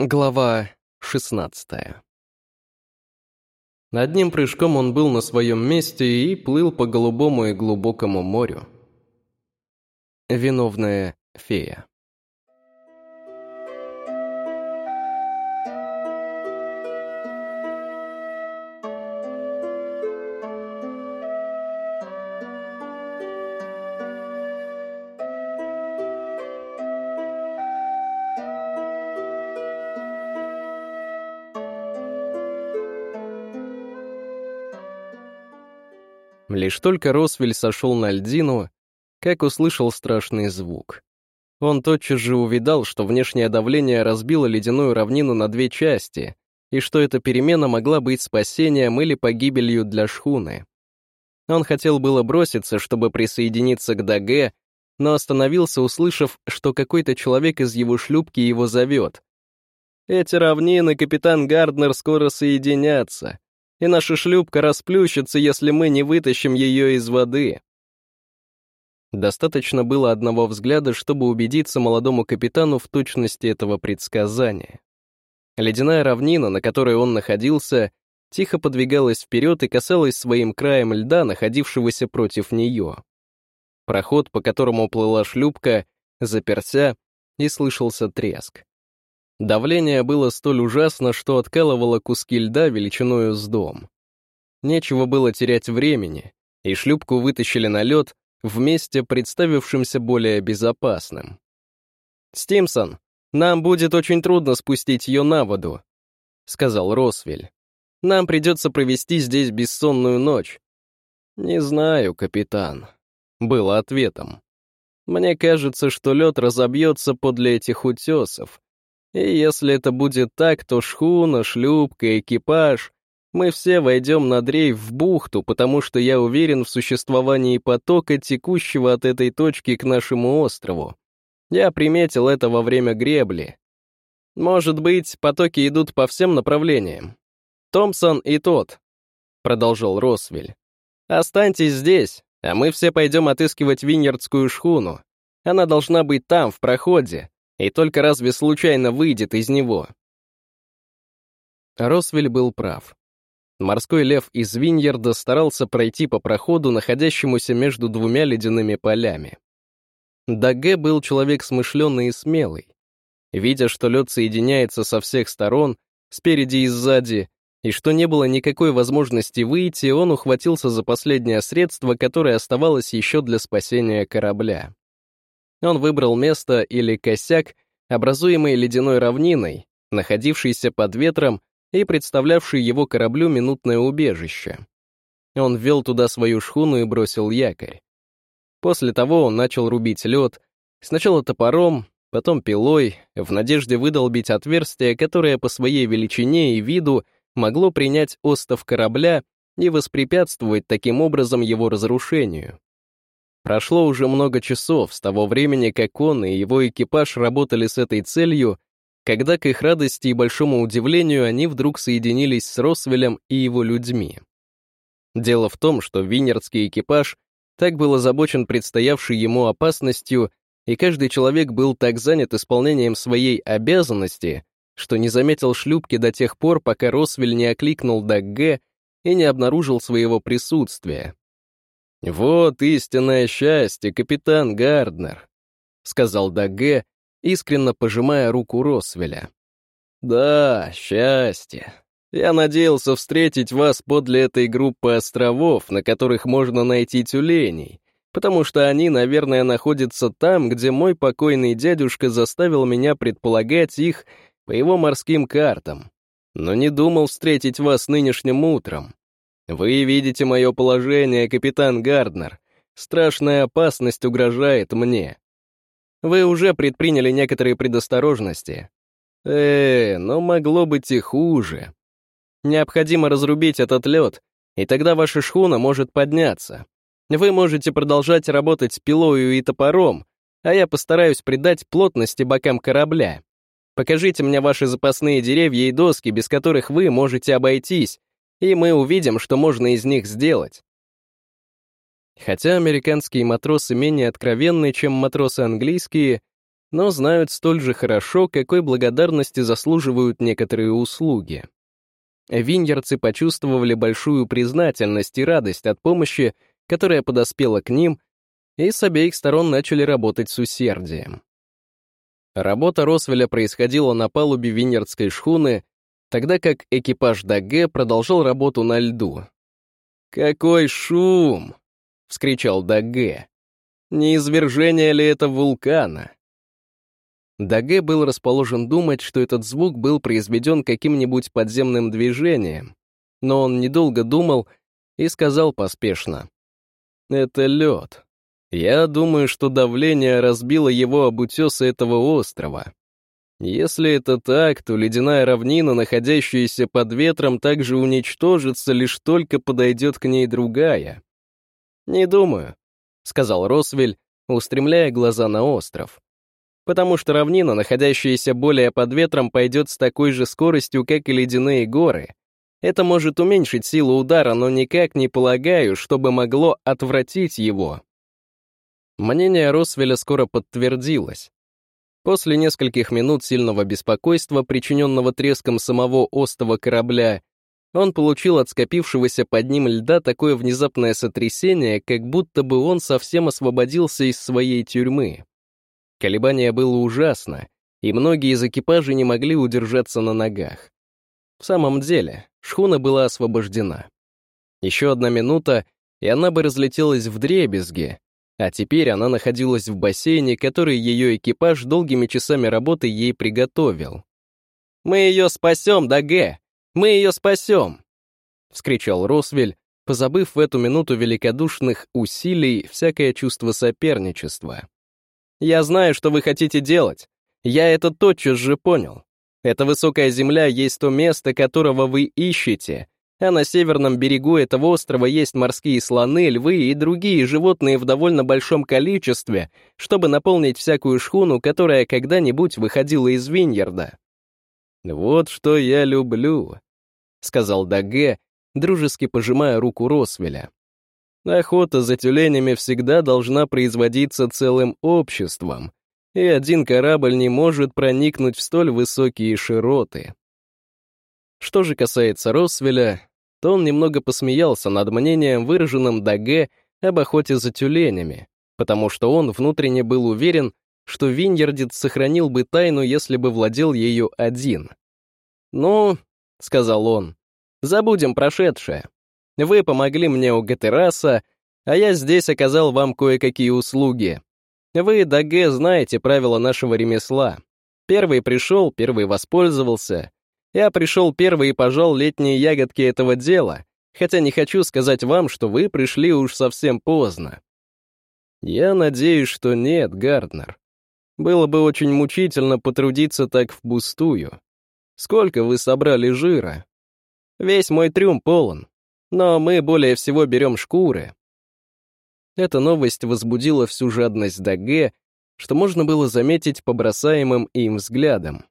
Глава 16 Одним прыжком он был на своем месте и плыл по голубому и глубокому морю. Виновная фея. Лишь только Росвель сошел на льдину, как услышал страшный звук. Он тотчас же увидал, что внешнее давление разбило ледяную равнину на две части, и что эта перемена могла быть спасением или погибелью для шхуны. Он хотел было броситься, чтобы присоединиться к Даге, но остановился, услышав, что какой-то человек из его шлюпки его зовет. «Эти равнины, капитан Гарднер, скоро соединятся и наша шлюпка расплющится, если мы не вытащим ее из воды. Достаточно было одного взгляда, чтобы убедиться молодому капитану в точности этого предсказания. Ледяная равнина, на которой он находился, тихо подвигалась вперед и касалась своим краем льда, находившегося против нее. Проход, по которому плыла шлюпка, заперся, и слышался треск. Давление было столь ужасно, что откалывало куски льда величиною с дом. Нечего было терять времени, и шлюпку вытащили на лед вместе представившимся более безопасным. «Стимсон, нам будет очень трудно спустить ее на воду», — сказал Росвель. «Нам придется провести здесь бессонную ночь». «Не знаю, капитан», — было ответом. «Мне кажется, что лед разобьется подле этих утесов, и если это будет так, то шхуна, шлюпка, экипаж, мы все войдем на дрейф в бухту, потому что я уверен в существовании потока, текущего от этой точки к нашему острову. Я приметил это во время гребли. Может быть, потоки идут по всем направлениям. Томпсон и тот, — продолжал Росвель. Останьтесь здесь, а мы все пойдем отыскивать виньердскую шхуну. Она должна быть там, в проходе, и только разве случайно выйдет из него? Росвель был прав. Морской лев из Виньерда старался пройти по проходу, находящемуся между двумя ледяными полями. Даге был человек смышленый и смелый. Видя, что лед соединяется со всех сторон, спереди и сзади, и что не было никакой возможности выйти, он ухватился за последнее средство, которое оставалось еще для спасения корабля. Он выбрал место или косяк, образуемый ледяной равниной, находившийся под ветром и представлявший его кораблю минутное убежище. Он ввел туда свою шхуну и бросил якорь. После того он начал рубить лед, сначала топором, потом пилой, в надежде выдолбить отверстие, которое по своей величине и виду могло принять остов корабля и воспрепятствовать таким образом его разрушению. Прошло уже много часов с того времени, как он и его экипаж работали с этой целью, когда, к их радости и большому удивлению, они вдруг соединились с Росвелем и его людьми. Дело в том, что винерский экипаж так был озабочен предстоявшей ему опасностью, и каждый человек был так занят исполнением своей обязанности, что не заметил шлюпки до тех пор, пока Росвель не окликнул Дагге и не обнаружил своего присутствия. «Вот истинное счастье, капитан Гарднер», — сказал Даге, искренне пожимая руку Росвеля. «Да, счастье. Я надеялся встретить вас подле этой группы островов, на которых можно найти тюленей, потому что они, наверное, находятся там, где мой покойный дядюшка заставил меня предполагать их по его морским картам. Но не думал встретить вас нынешним утром. Вы видите мое положение, капитан Гарднер. Страшная опасность угрожает мне. Вы уже предприняли некоторые предосторожности. Э, но могло быть и хуже. Необходимо разрубить этот лед, и тогда ваша шхуна может подняться. Вы можете продолжать работать пилою и топором, а я постараюсь придать плотности бокам корабля. Покажите мне ваши запасные деревья и доски, без которых вы можете обойтись, и мы увидим, что можно из них сделать. Хотя американские матросы менее откровенны, чем матросы английские, но знают столь же хорошо, какой благодарности заслуживают некоторые услуги. Виньерцы почувствовали большую признательность и радость от помощи, которая подоспела к ним, и с обеих сторон начали работать с усердием. Работа Росвеля происходила на палубе виньердской шхуны, тогда как экипаж Даге продолжал работу на льду. «Какой шум!» — вскричал Даге. «Не извержение ли это вулкана?» Даге был расположен думать, что этот звук был произведен каким-нибудь подземным движением, но он недолго думал и сказал поспешно. «Это лед. Я думаю, что давление разбило его об утесы этого острова. Если это так, то ледяная равнина, находящаяся под ветром, также уничтожится, лишь только подойдет к ней другая. «Не думаю», — сказал Росвель, устремляя глаза на остров потому что равнина, находящаяся более под ветром, пойдет с такой же скоростью, как и ледяные горы. Это может уменьшить силу удара, но никак не полагаю, чтобы могло отвратить его. Мнение Росвеля скоро подтвердилось. После нескольких минут сильного беспокойства, причиненного треском самого остова корабля, он получил от скопившегося под ним льда такое внезапное сотрясение, как будто бы он совсем освободился из своей тюрьмы. Колебание было ужасно, и многие из экипажей не могли удержаться на ногах. В самом деле, шхуна была освобождена. Еще одна минута, и она бы разлетелась в дребезги, а теперь она находилась в бассейне, который ее экипаж долгими часами работы ей приготовил. «Мы ее спасем, Даге! Мы ее спасем!» — вскричал Росвель, позабыв в эту минуту великодушных усилий всякое чувство соперничества. Я знаю, что вы хотите делать. Я это тотчас же понял. Эта высокая земля есть то место, которого вы ищете, а на северном берегу этого острова есть морские слоны, львы и другие животные в довольно большом количестве, чтобы наполнить всякую шхуну, которая когда-нибудь выходила из Виньерда. «Вот что я люблю», — сказал Даге, дружески пожимая руку Росвеля. Охота за тюленями всегда должна производиться целым обществом, и один корабль не может проникнуть в столь высокие широты. Что же касается Росвеля, то он немного посмеялся над мнением, выраженным Даге об охоте за тюленями, потому что он внутренне был уверен, что Виньердит сохранил бы тайну, если бы владел ею один. «Ну», — сказал он, — «забудем прошедшее. Вы помогли мне у Гатераса, а я здесь оказал вам кое-какие услуги. Вы, Даге, знаете правила нашего ремесла. Первый пришел, первый воспользовался. Я пришел первый и пожал летние ягодки этого дела, хотя не хочу сказать вам, что вы пришли уж совсем поздно. Я надеюсь, что нет, Гарднер. Было бы очень мучительно потрудиться так впустую. Сколько вы собрали жира? Весь мой трюм полон но мы более всего берем шкуры. Эта новость возбудила всю жадность Даге, что можно было заметить по бросаемым им взглядам.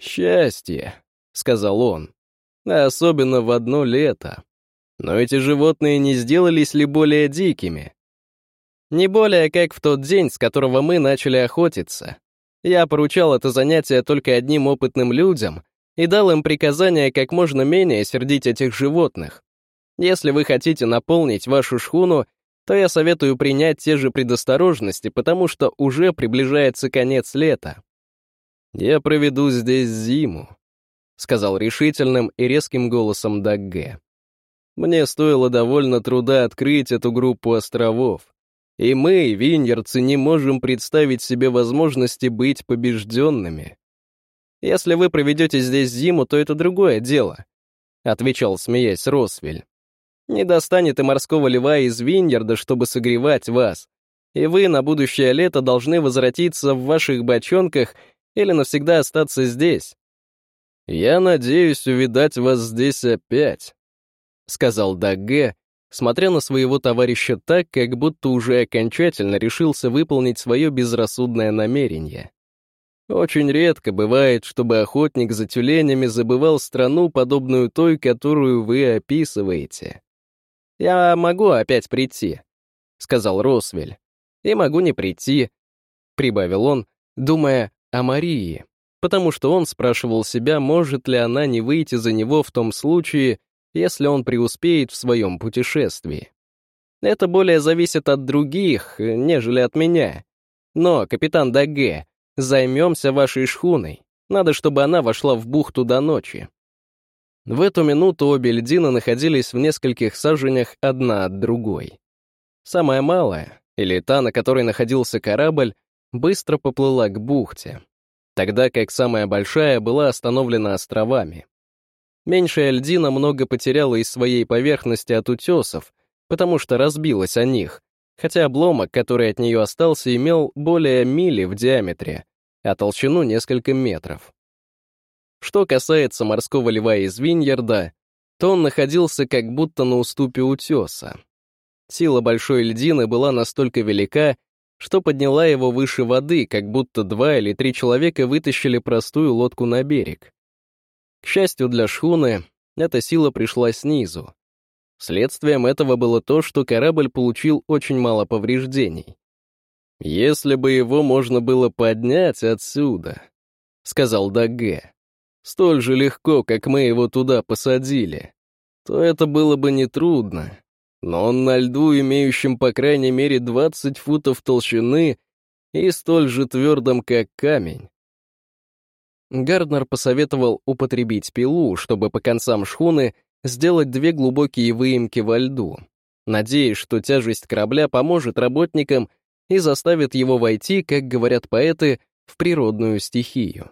«Счастье», — сказал он, — «особенно в одно лето. Но эти животные не сделались ли более дикими? Не более как в тот день, с которого мы начали охотиться. Я поручал это занятие только одним опытным людям и дал им приказание как можно менее сердить этих животных. Если вы хотите наполнить вашу шхуну, то я советую принять те же предосторожности, потому что уже приближается конец лета. «Я проведу здесь зиму», — сказал решительным и резким голосом Дагге. «Мне стоило довольно труда открыть эту группу островов, и мы, виньерцы, не можем представить себе возможности быть побежденными. Если вы проведете здесь зиму, то это другое дело», — отвечал, смеясь, Росвель. Не достанет и морского льва из Виньерда, чтобы согревать вас. И вы на будущее лето должны возвратиться в ваших бочонках или навсегда остаться здесь. «Я надеюсь увидать вас здесь опять», — сказал Дагге, смотря на своего товарища так, как будто уже окончательно решился выполнить свое безрассудное намерение. Очень редко бывает, чтобы охотник за тюленями забывал страну, подобную той, которую вы описываете. «Я могу опять прийти», — сказал Росвель. «И могу не прийти», — прибавил он, думая о Марии, потому что он спрашивал себя, может ли она не выйти за него в том случае, если он преуспеет в своем путешествии. Это более зависит от других, нежели от меня. Но, капитан Даге, займемся вашей шхуной. Надо, чтобы она вошла в бухту до ночи. В эту минуту обе льдины находились в нескольких саженях одна от другой. Самая малая, или та, на которой находился корабль, быстро поплыла к бухте, тогда как самая большая была остановлена островами. Меньшая льдина много потеряла из своей поверхности от утесов, потому что разбилась о них, хотя обломок, который от нее остался, имел более мили в диаметре, а толщину несколько метров. Что касается морского льва из Виньерда, то он находился как будто на уступе утеса. Сила большой льдины была настолько велика, что подняла его выше воды, как будто два или три человека вытащили простую лодку на берег. К счастью для шхуны, эта сила пришла снизу. Следствием этого было то, что корабль получил очень мало повреждений. «Если бы его можно было поднять отсюда», — сказал Даге, — «столь же легко, как мы его туда посадили, то это было бы нетрудно. Но он на льду, имеющем по крайней мере 20 футов толщины и столь же твердом, как камень. Гарднер посоветовал употребить пилу, чтобы по концам шхуны сделать две глубокие выемки во льду, надеясь, что тяжесть корабля поможет работникам и заставит его войти, как говорят поэты, в природную стихию.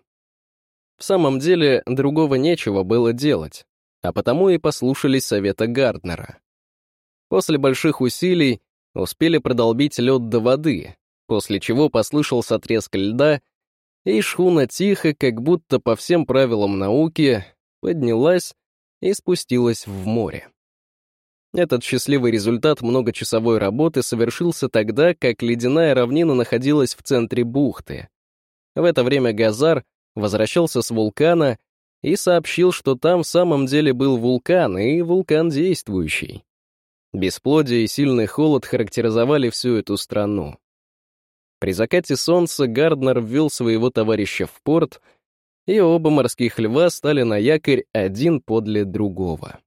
В самом деле, другого нечего было делать, а потому и послушались совета Гарднера. После больших усилий успели продолбить лед до воды, после чего послышался треск льда и шхуна тихо, как будто по всем правилам науки, поднялась и спустилась в море. Этот счастливый результат многочасовой работы совершился тогда, как ледяная равнина находилась в центре бухты. В это время Газар возвращался с вулкана и сообщил, что там в самом деле был вулкан, и вулкан действующий. Бесплодие и сильный холод характеризовали всю эту страну. При закате солнца Гарднер ввел своего товарища в порт, и оба морских льва стали на якорь один подле другого.